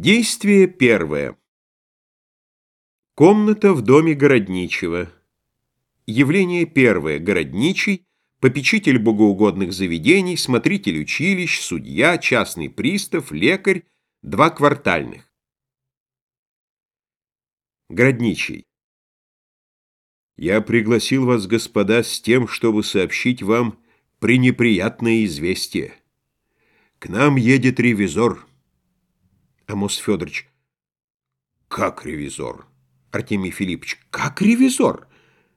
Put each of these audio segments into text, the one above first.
Действие первое. Комната в доме Городничего. Явление первое. Городничий, попечитель богоугодных заведений, смотритель училищ, судья, частный пристав, лекарь, два квартальных. Городничий. Я пригласил вас, господа, с тем, чтобы сообщить вам пренеприятное известие. К нам едет ревизор. Амос Федорович. Как ревизор? Артемий Филиппович. Как ревизор?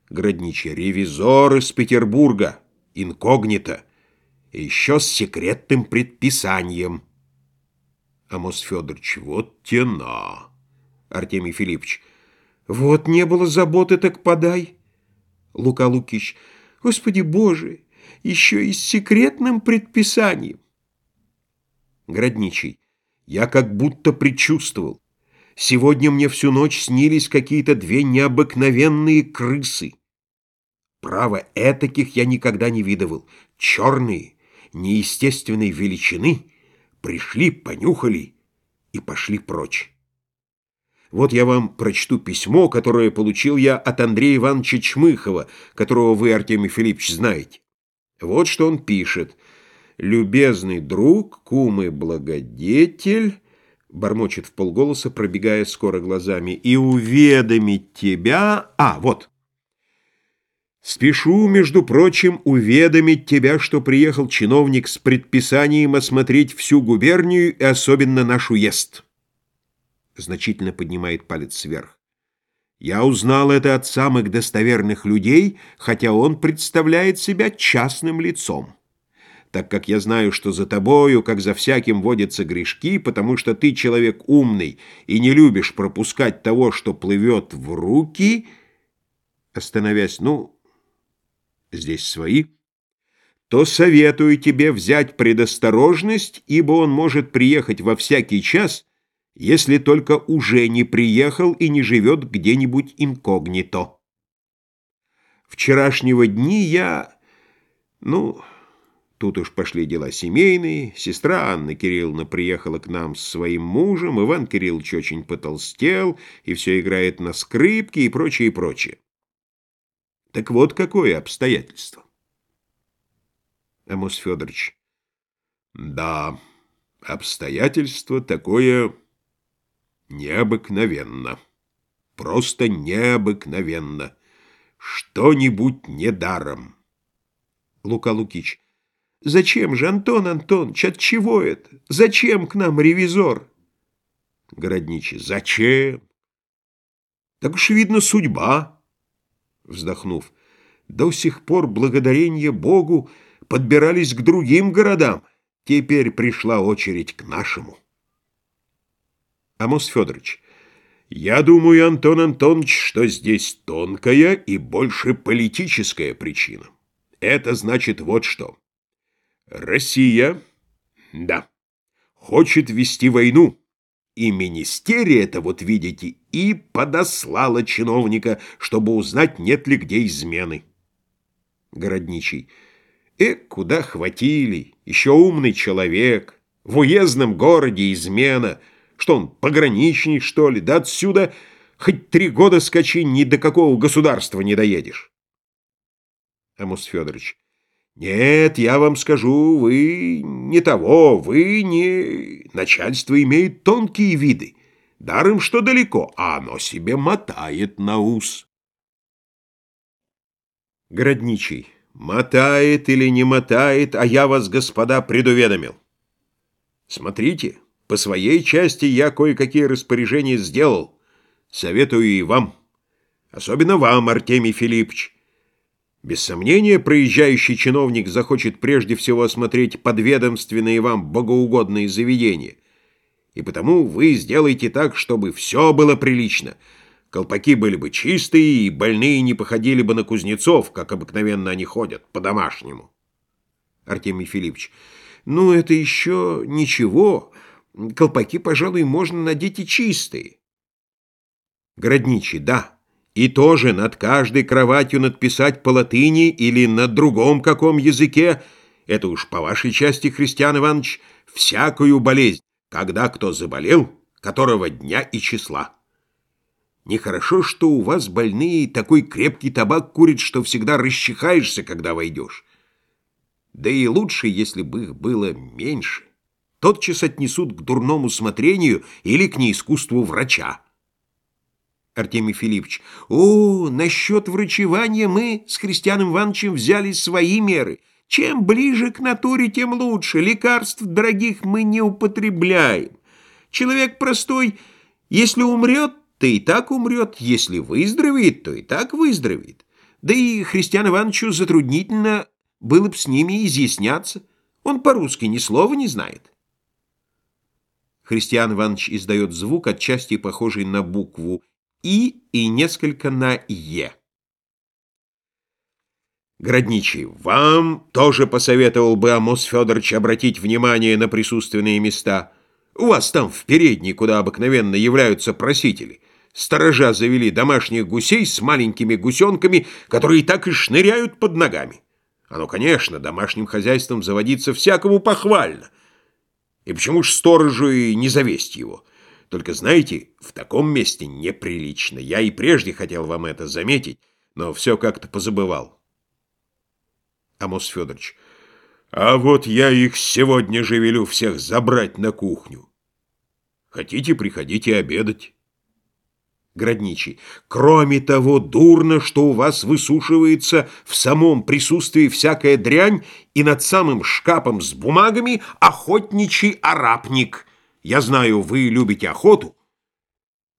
Городничий. Ревизор из Петербурга. Инкогнито. Еще с секретным предписанием. Амос Федорович. Вот тена. Артемий Филиппович. Вот не было заботы, так подай. Лука Лукич. Господи Боже, еще и с секретным предписанием. Городничий. Я как будто предчувствовал. Сегодня мне всю ночь снились какие-то две необыкновенные крысы. Право, этаких я никогда не видывал. Черные, неестественной величины, пришли, понюхали и пошли прочь. Вот я вам прочту письмо, которое получил я от Андрея Ивановича Чмыхова, которого вы, Артемий Филиппович, знаете. Вот что он пишет любезный друг, кум и благодетель, бормочет в полголоса, пробегая скоро глазами, и уведомить тебя... А, вот. Спешу, между прочим, уведомить тебя, что приехал чиновник с предписанием осмотреть всю губернию и особенно наш уезд. Значительно поднимает палец вверх. Я узнал это от самых достоверных людей, хотя он представляет себя частным лицом так как я знаю, что за тобою, как за всяким, водятся грешки, потому что ты человек умный и не любишь пропускать того, что плывет в руки, остановясь, ну, здесь свои, то советую тебе взять предосторожность, ибо он может приехать во всякий час, если только уже не приехал и не живет где-нибудь инкогнито. Вчерашнего дни я, ну... Тут уж пошли дела семейные. Сестра Анна Кирилловна приехала к нам с своим мужем, Иван Кириллович очень потолстел, и все играет на скрипке и прочее, и прочее. Так вот какое обстоятельство. Амос Федорович. Да, обстоятельство такое необыкновенно. Просто необыкновенно. Что-нибудь недаром. Лука Лукич. Зачем же, Антон Антонович, от чего это? Зачем к нам ревизор? Городничий. Зачем? Так уж видно судьба. Вздохнув. До сих пор, благодарение Богу, подбирались к другим городам. Теперь пришла очередь к нашему. Амос Федорович. Я думаю, Антон Антонович, что здесь тонкая и больше политическая причина. Это значит вот что. Россия, да, хочет вести войну. И министерия это, вот видите, и подослала чиновника, чтобы узнать, нет ли где измены. Городничий. Э, куда хватили? Еще умный человек. В уездном городе измена. Что он, пограничник, что ли? Да отсюда хоть три года скачи, ни до какого государства не доедешь. Амус Федорович. Нет, я вам скажу, вы не того, вы не... Начальство имеет тонкие виды. Даром, что далеко, а оно себе мотает на ус. Городничий. Мотает или не мотает, а я вас, господа, предуведомил. Смотрите, по своей части я кое-какие распоряжения сделал. Советую и вам. Особенно вам, Артемий Филиппович. Без сомнения, проезжающий чиновник захочет прежде всего осмотреть подведомственные вам богоугодные заведения. И потому вы сделайте так, чтобы все было прилично. Колпаки были бы чистые, и больные не походили бы на кузнецов, как обыкновенно они ходят, по-домашнему. Артемий Филиппович, ну это еще ничего. Колпаки, пожалуй, можно надеть и чистые. Городничий, да. И тоже над каждой кроватью надписать по латыни или на другом каком языке, это уж по вашей части, Христиан Иванович, всякую болезнь, когда кто заболел, которого дня и числа. Нехорошо, что у вас больные такой крепкий табак курит, что всегда расчихаешься, когда войдешь. Да и лучше, если бы их было меньше. Тотчас отнесут к дурному смотрению или к неискусству врача. Артемий Филиппович. О, насчет врачевания мы с Христианом Ивановичем взяли свои меры. Чем ближе к натуре, тем лучше. Лекарств дорогих мы не употребляем. Человек простой, если умрет, то и так умрет. Если выздоровеет, то и так выздоровеет. Да и Христиану Ивановичу затруднительно было бы с ними изъясняться. Он по-русски ни слова не знает. Христиан Иванович издает звук, отчасти похожий на букву «и» и несколько на «е». Городничий, вам тоже посоветовал бы Амос Федорович обратить внимание на присутственные места. У вас там в передней, куда обыкновенно являются просители. Сторожа завели домашних гусей с маленькими гусенками, которые так и шныряют под ногами. Оно, конечно, домашним хозяйством заводиться всякому похвально. И почему ж сторожу и не завесть его? Только, знаете, в таком месте неприлично. Я и прежде хотел вам это заметить, но все как-то позабывал. Амос Федорович. А вот я их сегодня же велю всех забрать на кухню. Хотите, приходите обедать. Городничий. Кроме того, дурно, что у вас высушивается в самом присутствии всякая дрянь, и над самым шкафом с бумагами охотничий арапник. Я знаю, вы любите охоту,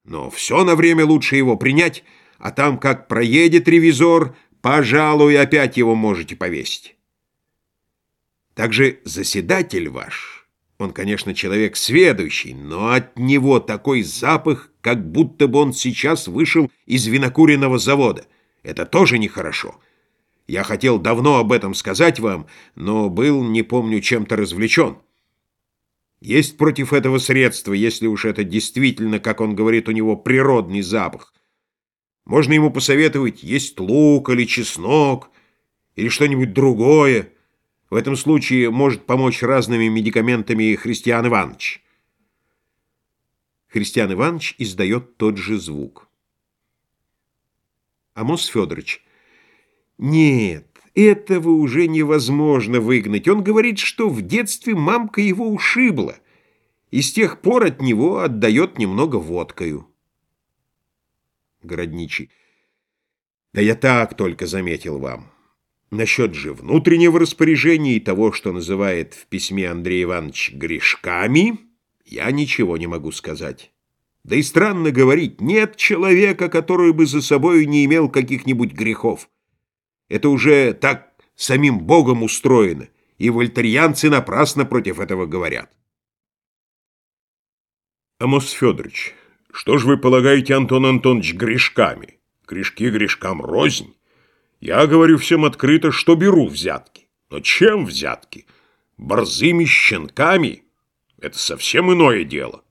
но все на время лучше его принять, а там, как проедет ревизор, пожалуй, опять его можете повесить. Также заседатель ваш, он, конечно, человек сведущий, но от него такой запах, как будто бы он сейчас вышел из винокуренного завода. Это тоже нехорошо. Я хотел давно об этом сказать вам, но был, не помню, чем-то развлечен. Есть против этого средства, если уж это действительно, как он говорит, у него природный запах. Можно ему посоветовать есть лук или чеснок, или что-нибудь другое. В этом случае может помочь разными медикаментами Христиан Иванович. Христиан Иванович издает тот же звук. Амос Федорович. Нет, этого уже невозможно выгнать. Он говорит, что в детстве мамка его ушибла, и с тех пор от него отдает немного водкою. Городничий. Да я так только заметил вам. Насчет же внутреннего распоряжения и того, что называет в письме Андрей Иванович «грешками», я ничего не могу сказать. Да и странно говорить, нет человека, который бы за собой не имел каких-нибудь грехов. Это уже так самим Богом устроено, и вольтерьянцы напрасно против этого говорят. Амос Федорович, что ж вы полагаете, Антон Антонович, грешками? Грешки грешкам рознь. Я говорю всем открыто, что беру взятки. Но чем взятки? Борзыми щенками? Это совсем иное дело.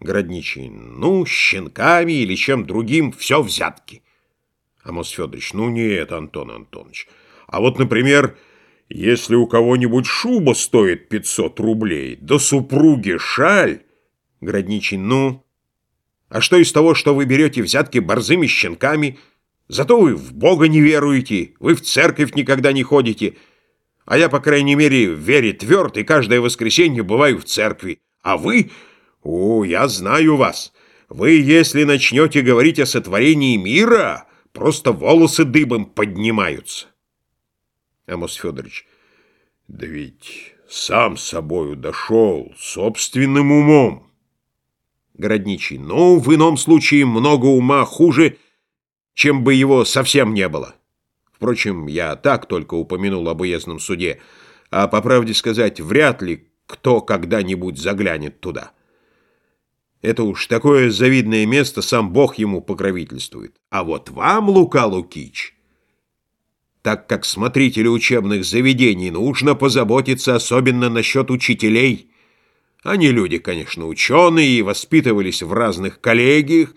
Городничий. Ну, щенками или чем другим, все взятки. Амос Федорович. Ну нет, Антон Антонович. А вот, например, если у кого-нибудь шуба стоит 500 рублей, да супруги шаль... Городничий. Ну... А что из того, что вы берете взятки борзыми щенками? Зато вы в Бога не веруете, вы в церковь никогда не ходите. А я, по крайней мере, в вере тверд, и каждое воскресенье бываю в церкви. А вы... О, я знаю вас. Вы, если начнете говорить о сотворении мира, просто волосы дыбом поднимаются. Амос Федорович. Да ведь сам собою дошел, собственным умом. Городничий. Ну, в ином случае много ума хуже, чем бы его совсем не было. Впрочем, я так только упомянул об уездном суде, а, по правде сказать, вряд ли кто когда-нибудь заглянет туда. Это уж такое завидное место, сам Бог ему покровительствует. А вот вам, Лука Лукич, так как смотрители учебных заведений нужно позаботиться особенно насчет учителей – они люди, конечно, ученые и воспитывались в разных коллегиях,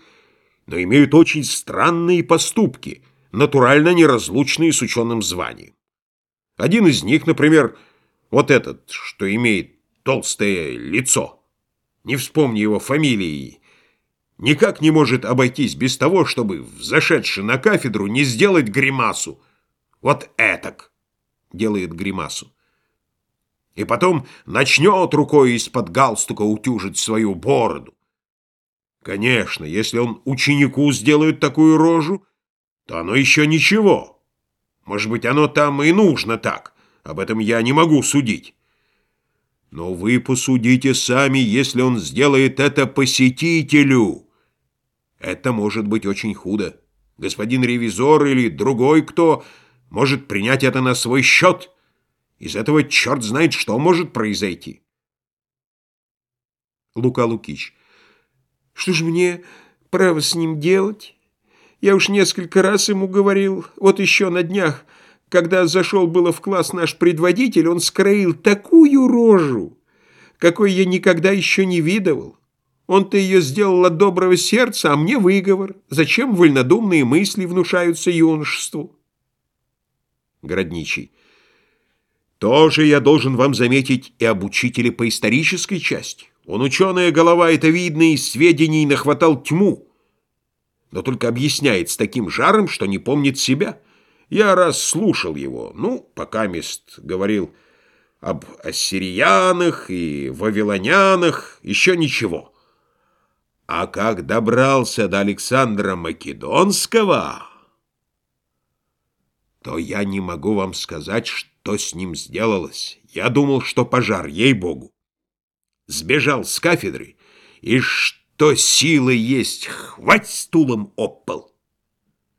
но имеют очень странные поступки, натурально неразлучные с ученым званием. Один из них, например, вот этот, что имеет толстое лицо. Не вспомни его фамилии, никак не может обойтись без того, чтобы, взошедший на кафедру, не сделать гримасу. Вот этак делает гримасу. И потом начнет рукой из-под галстука утюжить свою бороду. Конечно, если он ученику сделает такую рожу, то оно еще ничего. Может быть, оно там и нужно так. Об этом я не могу судить. Но вы посудите сами, если он сделает это посетителю. Это может быть очень худо. Господин ревизор или другой кто может принять это на свой счет. Из этого черт знает, что может произойти. Лука Лукич. Что ж мне, право, с ним делать? Я уж несколько раз ему говорил, вот еще на днях, когда зашел было в класс наш предводитель, он скроил такую рожу, какой я никогда еще не видывал. Он-то ее сделал от доброго сердца, а мне выговор. Зачем вольнодумные мысли внушаются юношеству? Городничий. Тоже я должен вам заметить и об учителе по исторической части. Он ученая голова, это видно, и сведений нахватал тьму. Но только объясняет с таким жаром, что не помнит себя. Я раз слушал его, ну, пока мест говорил об ассириянах и вавилонянах, еще ничего. А как добрался до Александра Македонского, то я не могу вам сказать, что с ним сделалось. Я думал, что пожар, ей-богу сбежал с кафедры, и что силы есть, хвать стулом об.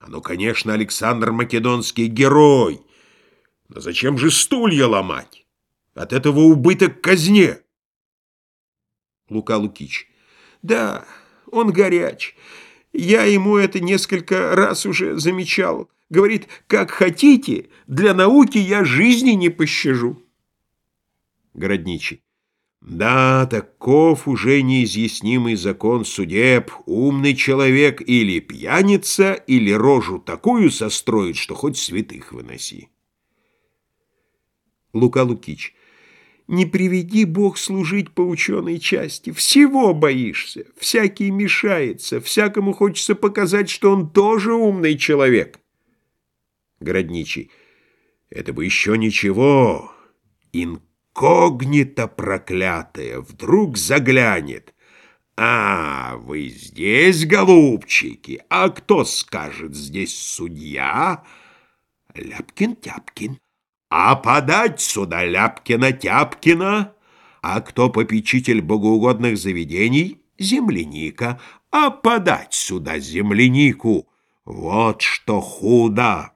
А ну, конечно, Александр Македонский герой, но зачем же стулья ломать? От этого убыток казне. Лука Лукич. Да, он горяч. Я ему это несколько раз уже замечал. Говорит, как хотите, для науки я жизни не пощажу. Городничий. Да, таков уже неизъяснимый закон судеб. Умный человек или пьяница, или рожу такую состроит, что хоть святых выноси. Лука Лукич. Не приведи Бог служить по ученой части. Всего боишься. Всякий мешается. Всякому хочется показать, что он тоже умный человек. Городничий. Это бы еще ничего. Инк инкогнито проклятая вдруг заглянет. «А, вы здесь, голубчики? А кто скажет, здесь судья?» «Ляпкин-тяпкин». «А подать сюда Ляпкина-тяпкина?» «А кто попечитель богоугодных заведений?» «Земляника». «А подать сюда землянику?» «Вот что худо!»